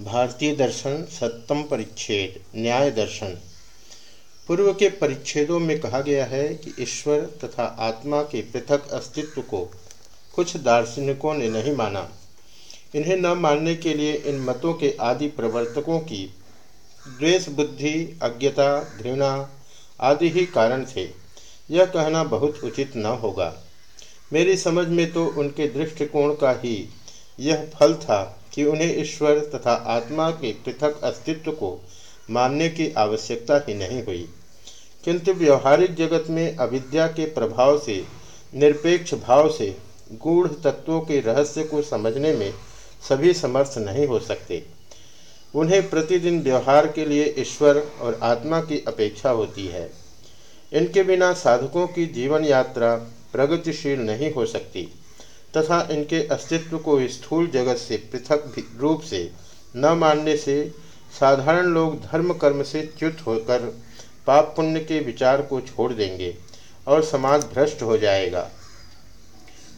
भारतीय दर्शन सप्तम परिच्छेद, न्याय दर्शन। पूर्व के परिच्छेदों में कहा गया है कि ईश्वर तथा आत्मा के पृथक अस्तित्व को कुछ दार्शनिकों ने नहीं माना। इन्हें न मानने के लिए इन मतों के आदि प्रवर्तकों की द्वेष, बुद्धि, अज्ञता, घृणा आदि ही कारण थे। यह कहना बहुत उचित न होगा। मेरी समझ में तो उनके दृष्टिकोण का ही यह फल था कि उन्हें ईश्वर तथा आत्मा के पृथक अस्तित्व को मानने की आवश्यकता ही नहीं हुई। किंतु व्यवहारिक जगत में अविद्या के प्रभाव से, निरपेक्ष भाव से, गूढ़ तत्वों के रहस्य को समझने में सभी समर्थ नहीं हो सकते। उन्हें प्रतिदिन व्यवहार के लिए ईश्वर और आत्मा की अपेक्षा होती है। इनके बिना साधकों की जीवन यात्रा प्रगतिशील नहीं हो सकती। तथा इनके अस्तित्व को स्थूल जगत से पृथक रूप से न मानने से साधारण लोग धर्म कर्म से च्युत होकर पाप पुण्य के विचार को छोड़ देंगे और समाज भ्रष्ट हो जाएगा।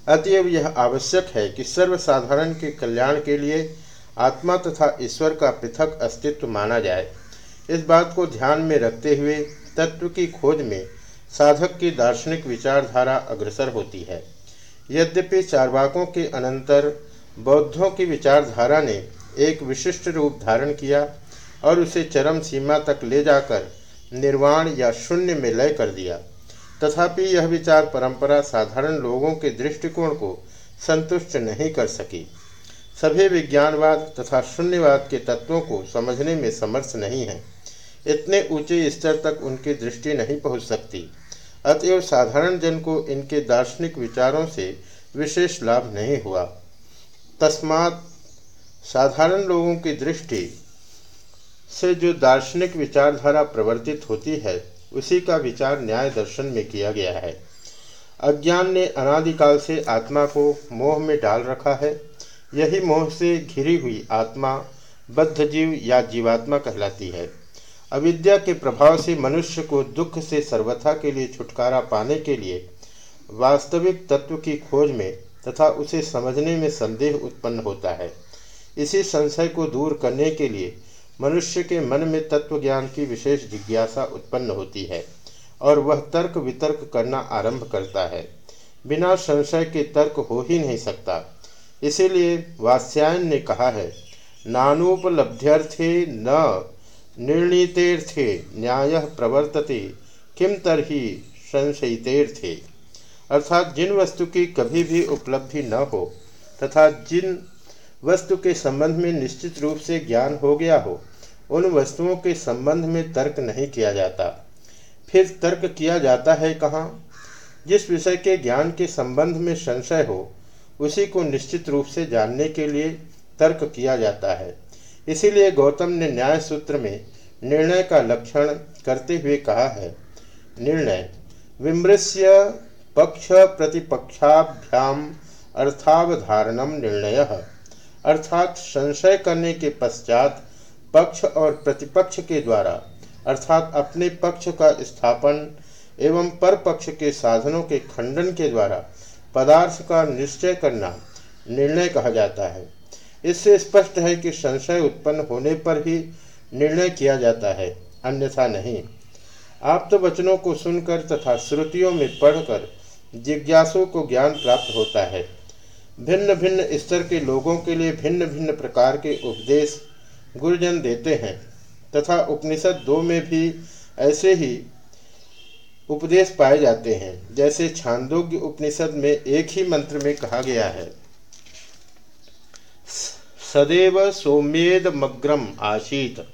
अतएव यह आवश्यक है कि सर्वसाधारण के कल्याण के लिए आत्मा तथा ईश्वर का पृथक अस्तित्व माना जाए। इस बात को ध्यान में रखते हुए तत्व की खोज में साधक की दार्शनिक विचारधारा अग्रसर होती है। यद्यपि चारवाकों के अनंतर बौद्धों की विचारधारा ने एक विशिष्ट रूप धारण किया और उसे चरम सीमा तक ले जाकर निर्वाण या शून्य में लय कर दिया। तथापि यह विचार परंपरा साधारण लोगों के दृष्टिकोण को संतुष्ट नहीं कर सकी। सभी विज्ञानवाद तथा शून्यवाद के तत्वों को समझने में समर्थ नहीं है। इतने ऊँचे स्तर तक उनकी दृष्टि नहीं पहुँच सकती। अतएव साधारण जन को इनके दार्शनिक विचारों से विशेष लाभ नहीं हुआ। तस्मात् साधारण लोगों की दृष्टि से जो दार्शनिक विचारधारा प्रवर्तित होती है, उसी का विचार न्याय दर्शन में किया गया है। अज्ञान ने अनादिकाल से आत्मा को मोह में डाल रखा है। यही मोह से घिरी हुई आत्मा बद्ध जीव या जीवात्मा कहलाती है। अविद्या के प्रभाव से मनुष्य को दुख से सर्वथा के लिए छुटकारा पाने के लिए वास्तविक तत्व की खोज में तथा उसे समझने में संदेह उत्पन्न होता है। इसी संशय को दूर करने के लिए मनुष्य के मन में तत्व ज्ञान की विशेष जिज्ञासा उत्पन्न होती है और वह तर्क वितर्क करना आरंभ करता है। बिना संशय के तर्क हो ही नहीं सकता। इसीलिए वास्यायन ने कहा है, नानुपलब्ध्यर्थे न निर्णीतेर्थे, न्याय प्रवर्तते। किम तरही संशयितेर्थे? अर्थात जिन वस्तु की कभी भी उपलब्धि न हो, तथा जिन वस्तु के संबंध में निश्चित रूप से ज्ञान हो गया हो, उन वस्तुओं के संबंध में तर्क नहीं किया जाता। फिर तर्क किया जाता है कहाँ? जिस विषय के ज्ञान के संबंध में संशय हो, उसी को निश्चित रूप से जानने के लिए तर्क किया जाता है। इसीलिए गौतम ने न्याय सूत्र में निर्णय का लक्षण करते हुए कहा है, निर्णय, विमृश्य पक्ष प्रतिपक्षाभ्याम अर्थावधारणम निर्णय। अर्थात संशय करने के पश्चात पक्ष और प्रतिपक्ष के द्वारा, अर्थात अपने पक्ष का स्थापन एवं पर पक्ष के साधनों के खंडन के द्वारा पदार्थ का निश्चय करना निर्णय कहा जाता है। इससे स्पष्ट है कि संशय उत्पन्न होने पर ही निर्णय किया जाता है, अन्यथा नहीं। आप तो वचनों को सुनकर तथा श्रुतियों में पढ़कर जिज्ञासु को ज्ञान प्राप्त होता है। भिन्न भिन्न स्तर के लोगों के लिए भिन्न भिन्न प्रकार के उपदेश गुरुजन देते हैं, तथा उपनिषद दो में भी ऐसे ही उपदेश पाए जाते हैं, जैसे छांदोग्य उपनिषद में एक ही मंत्र में कहा गया है। सदैव सौम्येदमग्रम आसीत।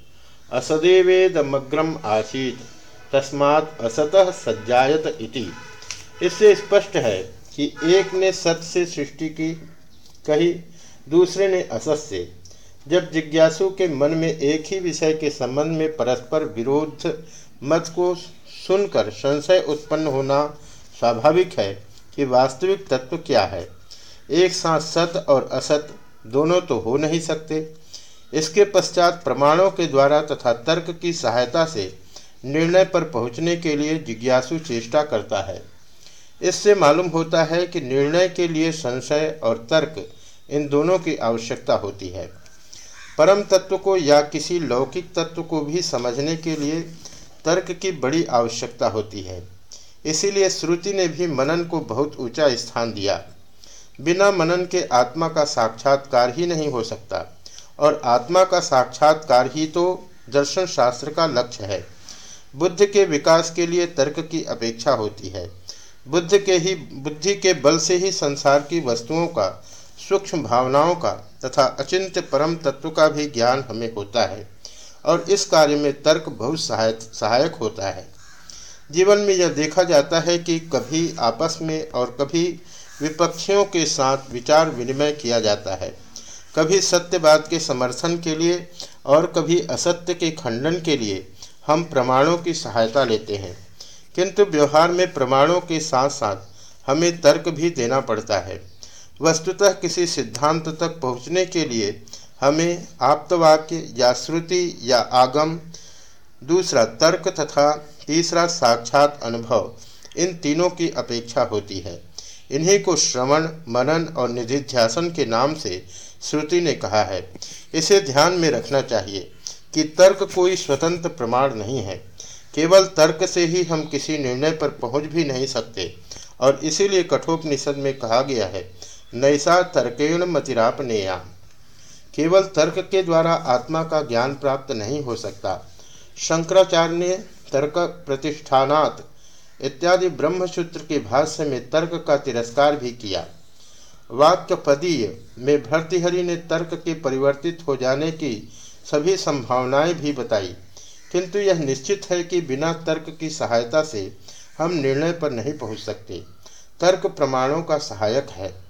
असदेवेदमग्रम आसीत। तस्मात् असतः सज्जायत इति। इससे स्पष्ट है कि एक ने सत से सृष्टि की कही, दूसरे ने असत से। जब जिज्ञासु के मन में एक ही विषय के संबंध में परस्पर विरोध मत को सुनकर संशय उत्पन्न होना स्वाभाविक है कि वास्तविक तत्व क्या है। एक साथ सत और असत दोनों तो हो नहीं सकते। इसके पश्चात प्रमाणों के द्वारा तथा तर्क की सहायता से निर्णय पर पहुँचने के लिए जिज्ञासु चेष्टा करता है। इससे मालूम होता है कि निर्णय के लिए संशय और तर्क इन दोनों की आवश्यकता होती है। परम तत्व को या किसी लौकिक तत्व को भी समझने के लिए तर्क की बड़ी आवश्यकता होती है। इसीलिए श्रुति ने भी मनन को बहुत ऊँचा स्थान दिया। बिना मनन के आत्मा का साक्षात्कार ही नहीं हो सकता। और आत्मा का साक्षात्कार ही तो दर्शन शास्त्र का लक्ष्य है। बुद्ध के विकास के लिए तर्क की अपेक्षा होती है। बुद्ध के ही, बुद्धि के बल से ही संसार की वस्तुओं का, सूक्ष्म भावनाओं का तथा अचिंत्य परम तत्व का भी ज्ञान हमें होता है। और इस कार्य में तर्क बहुत सहायक सहायक होता है। जीवन में यह देखा जाता है कि कभी आपस में और कभी विपक्षियों के साथ विचार विनिमय किया जाता है। कभी सत्यवाद के समर्थन के लिए और कभी असत्य के खंडन के लिए हम प्रमाणों की सहायता लेते हैं। किंतु व्यवहार में प्रमाणों के साथ साथ हमें तर्क भी देना पड़ता है। वस्तुतः किसी सिद्धांत तक पहुँचने के लिए हमें आप्तवाक्य या श्रुति या आगम, दूसरा तर्क तथा तीसरा साक्षात अनुभव इन तीनों की अपेक्षा होती है। इन्हीं को श्रवण, मनन और निधिध्यासन के नाम से श्रुति ने कहा है। इसे ध्यान में रखना चाहिए कि तर्क कोई स्वतंत्र प्रमाण नहीं है। केवल तर्क से ही हम किसी निर्णय पर पहुँच भी नहीं सकते। और इसीलिए कठोपनिषद में कहा गया है, नैसा तर्केण मतिरापनेया। केवल तर्क के द्वारा आत्मा का ज्ञान प्राप्त नहीं हो सकता। शंकराचार्य ने तर्क प्रतिष्ठानात इत्यादि ब्रह्मसूत्र के भाष्य में तर्क का तिरस्कार भी किया। वाक्यपदीय में भर्तृहरि ने तर्क के परिवर्तित हो जाने की सभी संभावनाएँ भी बताई। किंतु यह निश्चित है कि बिना तर्क की सहायता से हम निर्णय पर नहीं पहुँच सकते। तर्क प्रमाणों का सहायक है।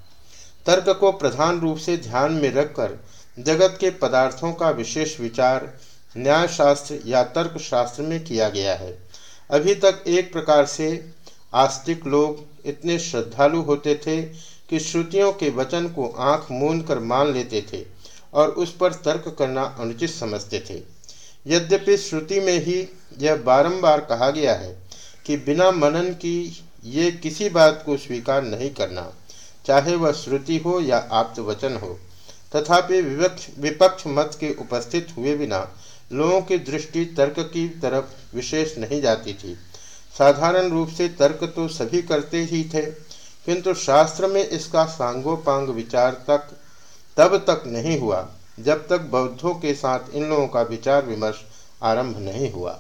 तर्क को प्रधान रूप से ध्यान में रखकर जगत के पदार्थों का विशेष विचार, न्यायशास्त्र या तर्क शास्त्र में किया गया है। अभी तक एक प्रकार से आस्तिक लोग इतने श्रद्धालु होते थे कि श्रुतियों के वचन को आँख मूंद कर मान लेते थे और उस पर तर्क करना अनुचित समझते थे। यद्यपि श्रुति में ही यह बारंबार कहा गया है कि बिना मनन की ये किसी बात को स्वीकार नहीं करना, चाहे वह श्रुति हो या आप्त वचन हो, तथापि विवक्ष विपक्ष मत के उपस्थित हुए बिना लोगों की दृष्टि तर्क की तरफ़ विशेष नहीं जाती थी। साधारण रूप से तर्क तो सभी करते ही थे, किंतु शास्त्र में इसका सांगोपांग विचार तक, तब तक नहीं हुआ, जब तक बौद्धों के साथ इन लोगों का विचार विमर्श आरंभ नहीं हुआ।